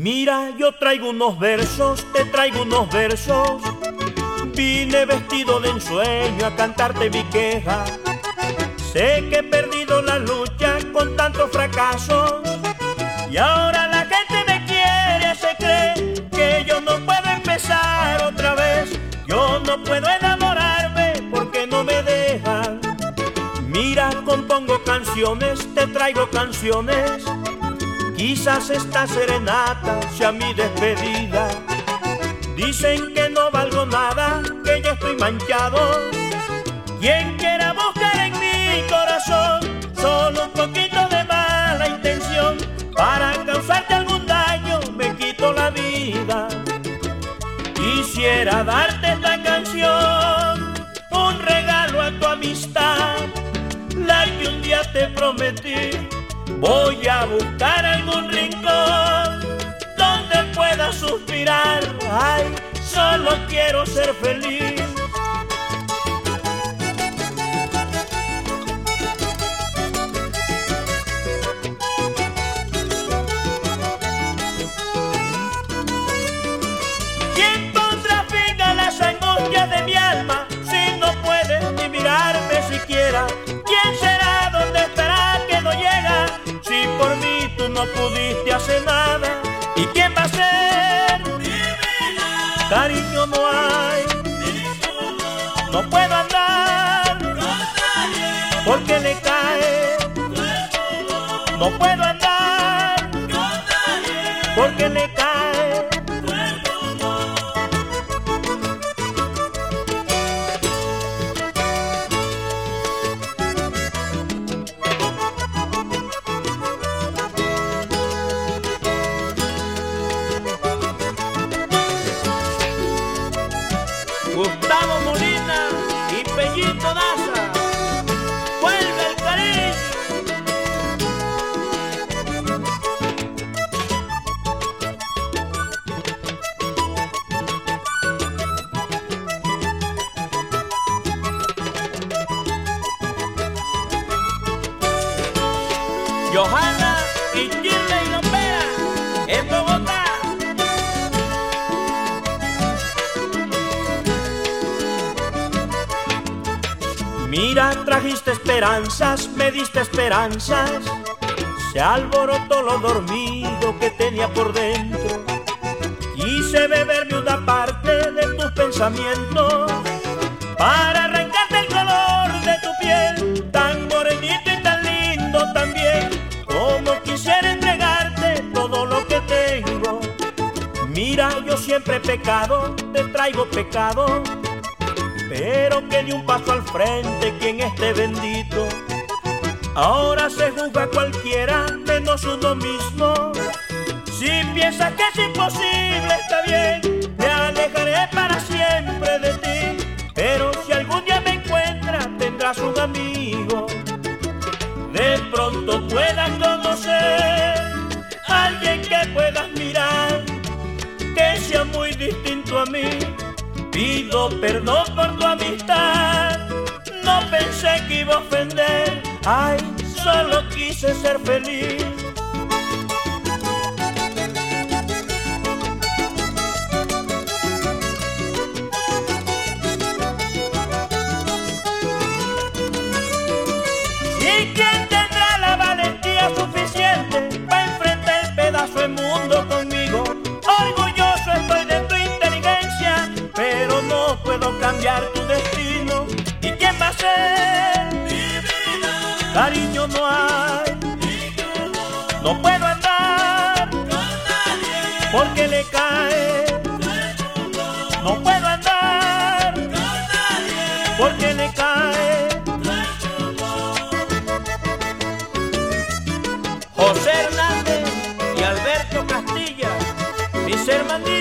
Mira, yo traigo unos versos, te traigo unos versos. Vine vestido de ensueño a cantarte mi queja. Sé que he perdido la lucha con tantos fracasos. Y ahora la gente me quiere, se cree que yo no puedo empezar otra vez. Yo no puedo enamorarme porque no me dejan. Mira, compongo canciones, te traigo canciones Quizás esta serenata sea mi despedida. Dicen que no valgo nada, que ya estoy manchado. Quien quiera buscar en mi corazón solo un poquito de mala intención para causarte algún daño, me quito la vida. Quisiera darte esta canción, un regalo a tu amistad, la que un día te prometí Voy a buscar algún rincón donde pueda suspirar. Ay, solo quiero ser feliz. No pudiste hacer nada. ¿Y quién va a ser? Cariño no hay. No puedo andar. Porque le cae. No puedo andar. Porque le cae. Gustavo Molina y Pellito Daza. Vuelve el cariño. Johanna y Shirley Lombera Mira, trajiste esperanzas, me diste esperanzas. Se alborotó lo dormido que tenía por dentro. Quise beberme una parte de tus pensamientos para arrancarte el color de tu piel, tan morenito y tan lindo también, como quisiera entregarte todo lo que tengo. Mira, yo siempre he pecado, te traigo pecado pero que ni un paso al frente quien esté bendito. Ahora se juzga cualquiera menos uno mismo. Si piensas que es imposible, está bien, me alejaré para siempre de ti. Pero si algún día me encuentras, tendrás un amigo. De pronto puedas conocer a alguien que puedas mirar, que sea muy distinto a mí Pido perdón por tu amistad, no pensé que iba a ofender, ay, solo quise ser feliz. ¿Y quién cariño no hay. No puedo andar porque le cae. No puedo andar porque le cae. José Hernández y Alberto Castilla, mis hermanitos.